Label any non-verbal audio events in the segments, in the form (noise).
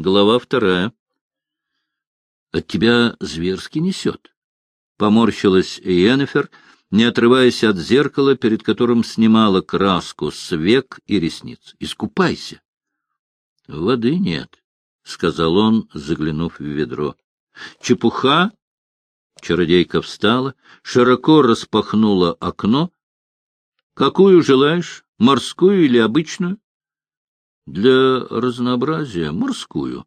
Глава вторая. От тебя зверски несет. Поморщилась Йеннефер, не отрываясь от зеркала, перед которым снимала краску с век и ресниц. Искупайся. Воды нет, — сказал он, заглянув в ведро. Чепуха. Чародейка встала, широко распахнула окно. Какую желаешь, морскую или обычную? Для разнообразия морскую.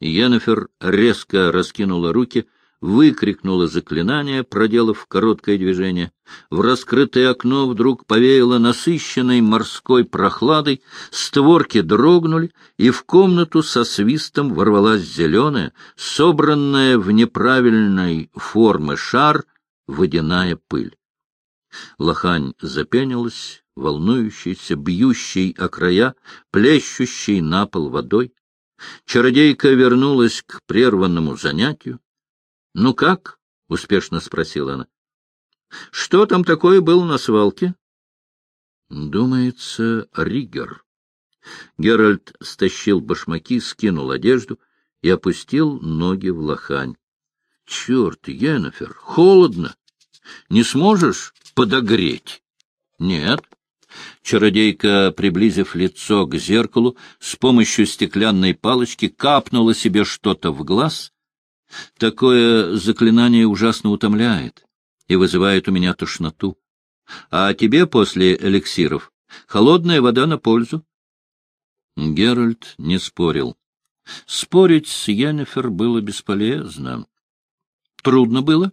Йеннефер резко раскинула руки, выкрикнула заклинание, проделав короткое движение. В раскрытое окно вдруг повеяло насыщенной морской прохладой, створки дрогнули, и в комнату со свистом ворвалась зеленая, собранная в неправильной формы шар, водяная пыль. Лохань запенилась, волнующейся, бьющей о края, плещущей на пол водой. Чародейка вернулась к прерванному занятию. — Ну как? — успешно спросила она. — Что там такое было на свалке? — Думается, Риггер. Геральт стащил башмаки, скинул одежду и опустил ноги в лохань. — Черт, Йеннефер, холодно! Не сможешь подогреть? — Нет. Чародейка, приблизив лицо к зеркалу, с помощью стеклянной палочки капнула себе что-то в глаз. Такое заклинание ужасно утомляет и вызывает у меня тошноту. А тебе после эликсиров холодная вода на пользу? Геральт не спорил. Спорить с Йеннефер было бесполезно. Трудно было?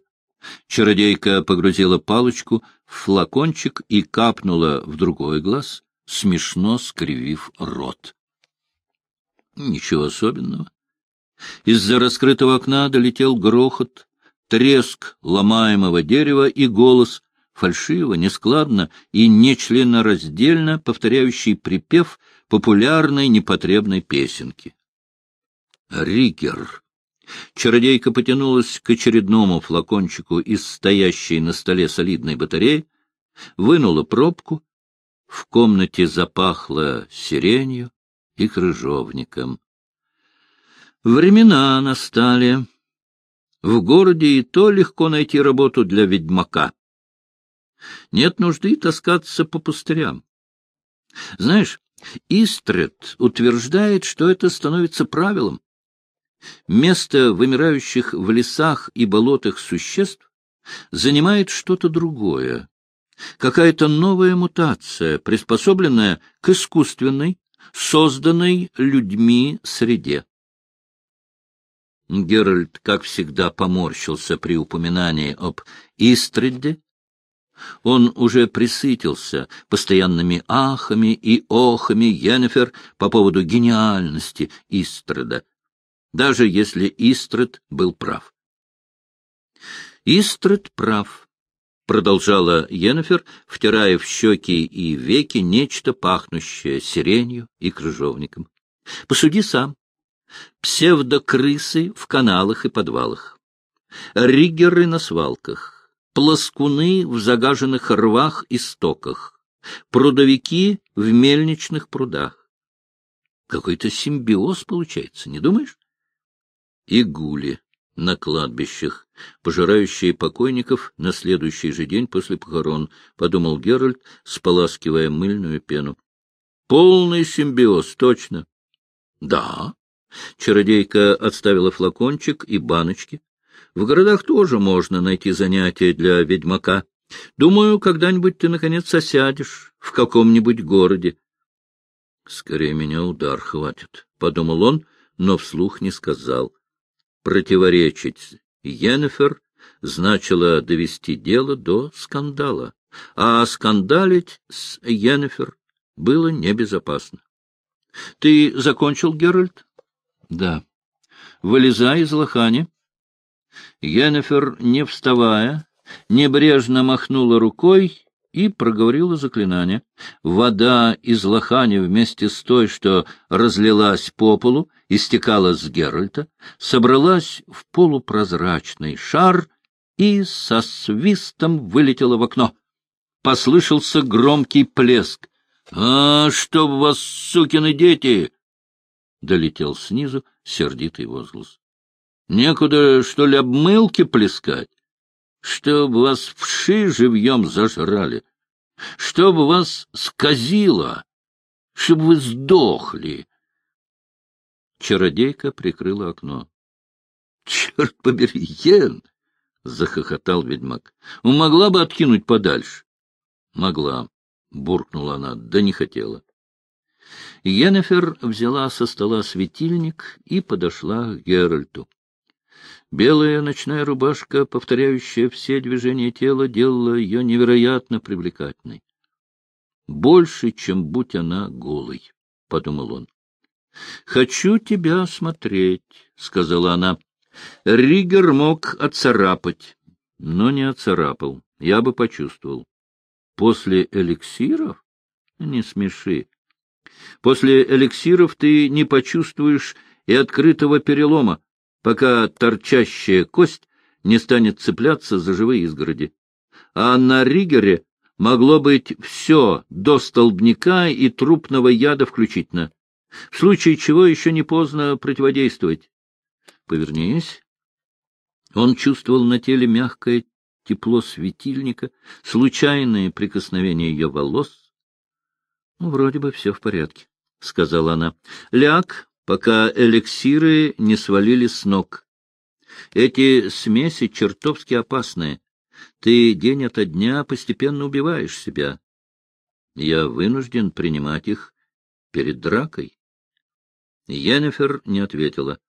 Чародейка погрузила палочку в флакончик и капнула в другой глаз, смешно скривив рот. Ничего особенного. Из-за раскрытого окна долетел грохот, треск ломаемого дерева и голос, фальшиво, нескладно и нечленораздельно повторяющий припев популярной непотребной песенки. Ригер Чародейка потянулась к очередному флакончику из стоящей на столе солидной батареи, вынула пробку. В комнате запахло сиренью и крыжовником. Времена настали. В городе и то легко найти работу для ведьмака. Нет нужды таскаться по пустырям. Знаешь, Истрет утверждает, что это становится правилом. Место вымирающих в лесах и болотах существ занимает что-то другое, какая-то новая мутация, приспособленная к искусственной, созданной людьми среде. Геральт, как всегда, поморщился при упоминании об Истреде. Он уже присытился постоянными ахами и охами Йеннефер по поводу гениальности Истреда даже если Истред был прав. Истред прав, — продолжала Йеннефер, втирая в щеки и веки нечто пахнущее сиренью и крыжовником. Посуди сам. Псевдокрысы в каналах и подвалах, риггеры на свалках, плоскуны в загаженных рвах и стоках, прудовики в мельничных прудах. Какой-то симбиоз получается, не думаешь? И гули на кладбищах, пожирающие покойников на следующий же день после похорон, — подумал Геральт, споласкивая мыльную пену. — Полный симбиоз, точно. — Да. Чародейка отставила флакончик и баночки. В городах тоже можно найти занятия для ведьмака. Думаю, когда-нибудь ты, наконец, осядешь в каком-нибудь городе. — Скорее меня удар хватит, — подумал он, но вслух не сказал. Противоречить Йеннефер значило довести дело до скандала, а скандалить с Йеннефер было небезопасно. — Ты закончил, Геральт? — Да. — Вылезай из лохани. Йеннефер, не вставая, небрежно махнула рукой и проговорила заклинание. Вода из лохани вместе с той, что разлилась по полу, истекала с Геральта, собралась в полупрозрачный шар и со свистом вылетела в окно. Послышался громкий плеск. — А, чтоб вас, сукины дети! долетел снизу сердитый возглас. — Некуда, что ли, обмылки плескать? Чтоб вас вши живьем зажрали, чтоб вас сказило, чтоб вы сдохли. Чародейка прикрыла окно. — Черт побери, Йен! — захохотал ведьмак. — Могла бы откинуть подальше. — Могла, — буркнула она, — да не хотела. Йеннефер взяла со стола светильник и подошла к Геральту. Белая ночная рубашка, повторяющая все движения тела, делала ее невероятно привлекательной. «Больше, чем будь она голой», — подумал он. «Хочу тебя осмотреть», — сказала она. Ригер мог отцарапать, но не отцарапал. Я бы почувствовал. После эликсиров? Не смеши. После эликсиров ты не почувствуешь и открытого перелома, пока торчащая кость не станет цепляться за живые изгороди. А на Ригере могло быть все до столбняка и трупного яда включительно, в случае чего еще не поздно противодействовать. Повернись. Он чувствовал на теле мягкое тепло светильника, случайные прикосновения ее волос. — Ну, вроде бы все в порядке, — сказала она. — Ляг, пока эликсиры не свалили с ног. Эти смеси чертовски опасные. Ты день ото дня постепенно убиваешь себя. Я вынужден принимать их перед дракой. Йеннифер не ответила.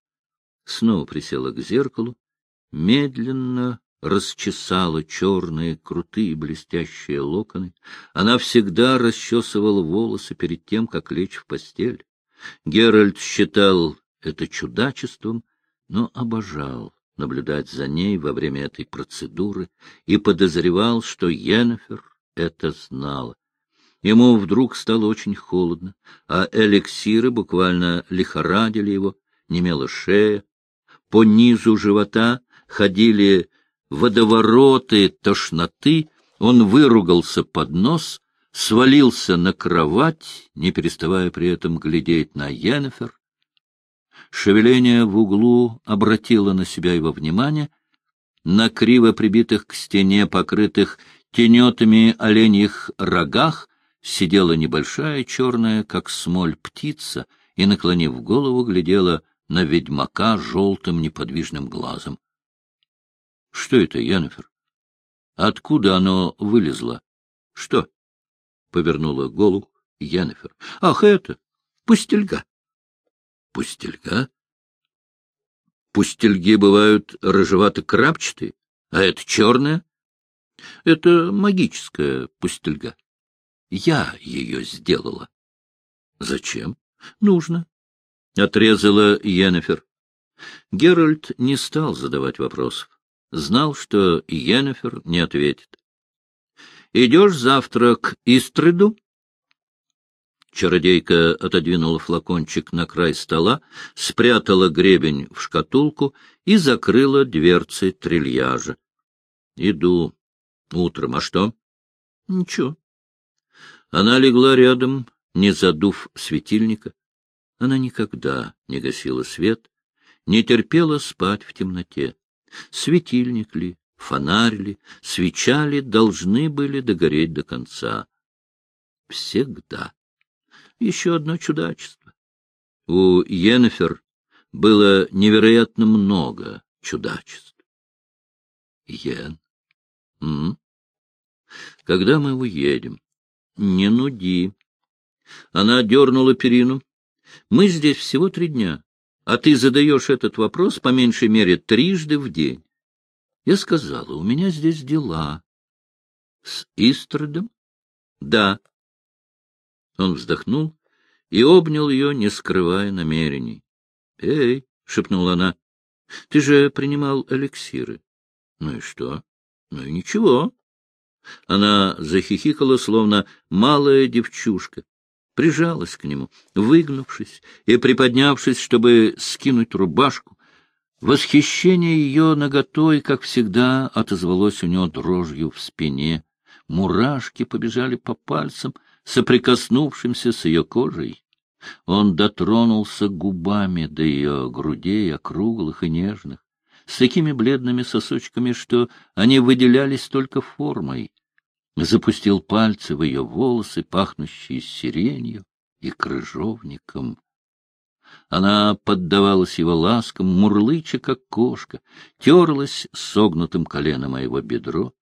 Снова присела к зеркалу, медленно расчесала черные, крутые, блестящие локоны. Она всегда расчесывала волосы перед тем, как лечь в постель. Геральт считал это чудачеством, но обожал наблюдать за ней во время этой процедуры и подозревал, что Йеннефер это знала. Ему вдруг стало очень холодно, а эликсиры буквально лихорадили его, немела шея, по низу живота ходили водовороты тошноты, он выругался под нос, свалился на кровать, не переставая при этом глядеть на Йеннефер. Шевеление в углу обратило на себя его внимание. На криво прибитых к стене, покрытых тенетами оленьих рогах, сидела небольшая черная, как смоль, птица и, наклонив голову, глядела на ведьмака желтым неподвижным глазом. — Что это, Янфер? Откуда оно вылезло? — Что? — повернула голову Янфер. — Ах, это! Пустельга! — Пустельга? Пустельги бывают рыжевато-крапчатые, а это черная? — Это магическая пустельга. Я ее сделала. — Зачем? — Нужно. — отрезала Йеннефер. Геральт не стал задавать вопросов. Знал, что Йеннефер не ответит. — Идешь завтра к Истреду? Чародейка отодвинула флакончик на край стола, спрятала гребень в шкатулку и закрыла дверцы трильяжа. — Иду. Утром. А что? — Ничего. Она легла рядом, не задув светильника. Она никогда не гасила свет, не терпела спать в темноте. Светильник ли, фонарь ли, свеча ли должны были догореть до конца. Всегда. Еще одно чудачество. У Йеннефер было невероятно много чудачеств. Йен. М? Когда мы уедем? Не нуди. Она дернула перину, мы здесь всего три дня, а ты задаешь этот вопрос по меньшей мере трижды в день. Я сказала, у меня здесь дела. С Истрадом? Да. Он вздохнул и обнял ее, не скрывая намерений. — Эй, — шепнула она, — ты же принимал эликсиры. — Ну и что? — Ну и ничего. Она захихикала, словно малая девчушка прижалась к нему, выгнувшись и приподнявшись, чтобы скинуть рубашку. Восхищение ее наготой, как всегда, отозвалось у него дрожью в спине. Мурашки побежали по пальцам, соприкоснувшимся с ее кожей. Он дотронулся губами до ее грудей, округлых и нежных, с такими бледными сосочками, что они выделялись только формой. Запустил пальцы в ее волосы, пахнущие сиренью и крыжовником. Она поддавалась его ласкам, мурлыча, как кошка, терлась согнутым коленом моего бедро.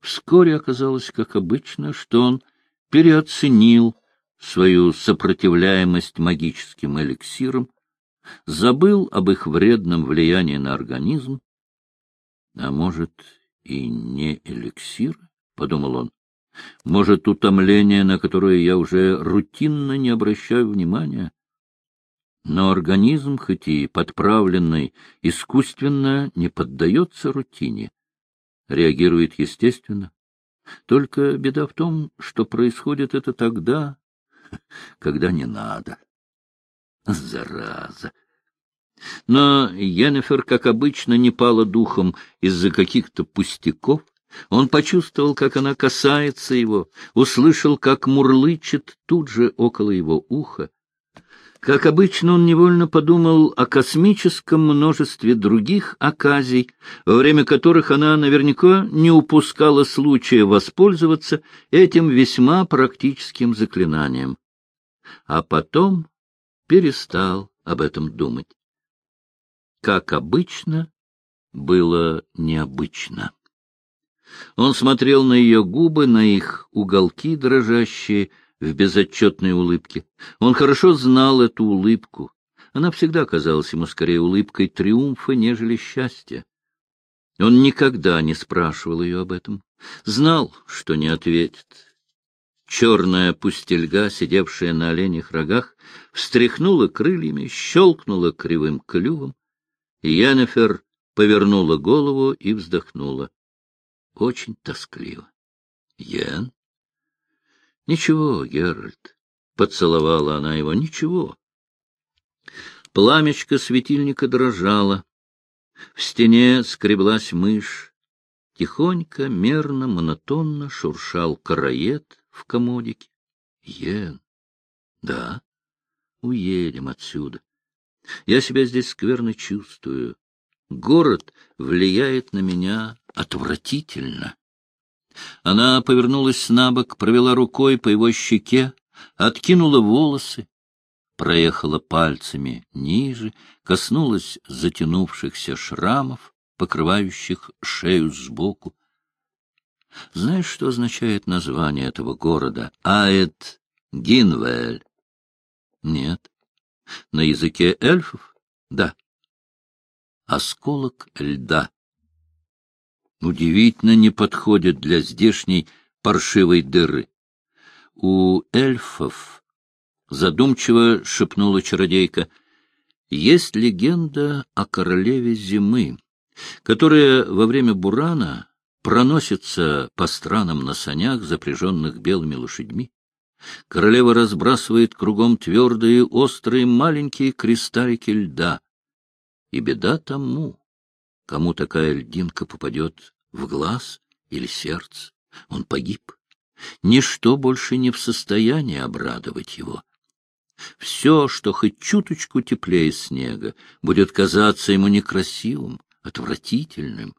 Вскоре оказалось, как обычно, что он переоценил свою сопротивляемость магическим эликсирам, забыл об их вредном влиянии на организм. А может, и не эликсир, — подумал он. Может, утомление, на которое я уже рутинно не обращаю внимания? Но организм, хоть и подправленный искусственно, не поддается рутине, реагирует естественно. Только беда в том, что происходит это тогда, (laughs) когда не надо. Зараза! Но Йеннефер, как обычно, не пала духом из-за каких-то пустяков. Он почувствовал, как она касается его, услышал, как мурлычет тут же около его уха. Как обычно, он невольно подумал о космическом множестве других оказий, во время которых она наверняка не упускала случая воспользоваться этим весьма практическим заклинанием. А потом перестал об этом думать. Как обычно, было необычно. Он смотрел на ее губы, на их уголки дрожащие, в безотчетной улыбке. Он хорошо знал эту улыбку. Она всегда казалась ему скорее улыбкой триумфа, нежели счастья. Он никогда не спрашивал ее об этом. Знал, что не ответит. Черная пустельга, сидевшая на оленях рогах, встряхнула крыльями, щелкнула кривым клювом. Янефер повернула голову и вздохнула. Очень тоскливо. — Ян? — Ничего, Геральт, — поцеловала она его, — ничего. Пламечко светильника дрожало. В стене скреблась мышь. Тихонько, мерно, монотонно шуршал караед в комодике. — Ен. — Да. Уедем отсюда. Я себя здесь скверно чувствую. Город влияет на меня отвратительно. Она повернулась на бок, провела рукой по его щеке, откинула волосы, проехала пальцами ниже, коснулась затянувшихся шрамов, покрывающих шею сбоку. Знаешь, что означает название этого города? Аэт Гинвель. Нет. На языке эльфов? Да. Осколок льда удивительно не подходит для здешней паршивой дыры. У эльфов, задумчиво шепнула чародейка, есть легенда о королеве зимы, которая во время бурана проносится по странам на санях, запряженных белыми лошадьми. Королева разбрасывает кругом твердые, острые, маленькие кристаллики льда. И беда тому, кому такая льдинка попадет в глаз или сердце, он погиб. Ничто больше не в состоянии обрадовать его. Все, что хоть чуточку теплее снега, будет казаться ему некрасивым, отвратительным.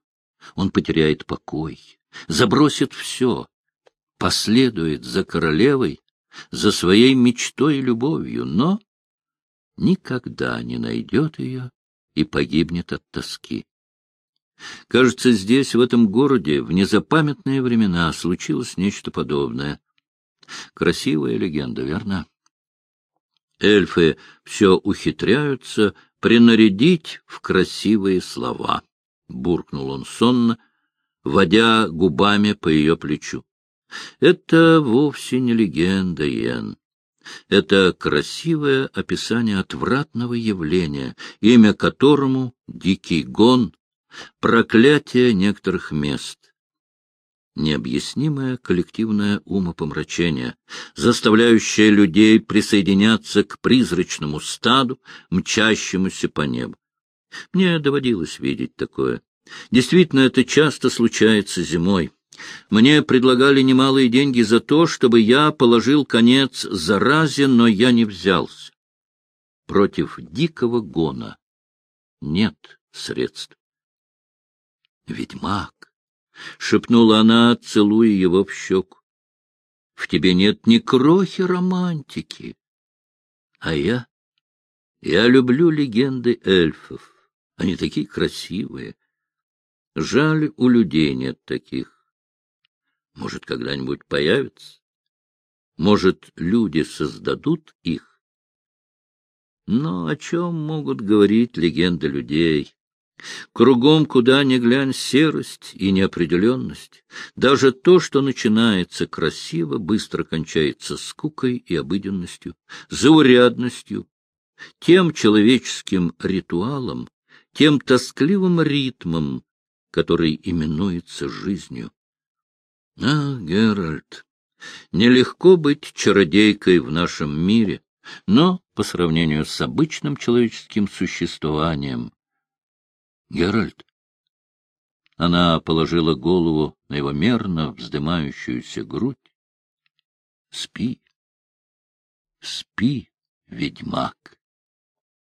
Он потеряет покой, забросит все, последует за королевой, за своей мечтой и любовью, но никогда не найдет ее и погибнет от тоски. Кажется, здесь, в этом городе, в незапамятные времена случилось нечто подобное. Красивая легенда, верно? Эльфы все ухитряются принарядить в красивые слова. Буркнул он сонно, водя губами по ее плечу. Это вовсе не легенда, Йен. Это красивое описание отвратного явления, имя которому — дикий гон, проклятие некоторых мест, необъяснимое коллективное умопомрачение, заставляющее людей присоединяться к призрачному стаду, мчащемуся по небу. Мне доводилось видеть такое. Действительно, это часто случается зимой. Мне предлагали немалые деньги за то, чтобы я положил конец заразе, но я не взялся. Против дикого гона нет средств. «Ведьмак!» — шепнула она, целуя его в щеку. «В тебе нет ни крохи романтики. А я? Я люблю легенды эльфов. Они такие красивые. Жаль, у людей нет таких. Может, когда-нибудь появятся? Может, люди создадут их? Но о чем могут говорить легенды людей? Кругом, куда ни глянь, серость и неопределенность. Даже то, что начинается красиво, быстро кончается скукой и обыденностью, заурядностью, тем человеческим ритуалом, тем тоскливым ритмом, который именуется жизнью. А, Геральт, нелегко быть чародейкой в нашем мире, но по сравнению с обычным человеческим существованием Геральт. Она положила голову на его мерно вздымающуюся грудь. Спи, спи, ведьмак.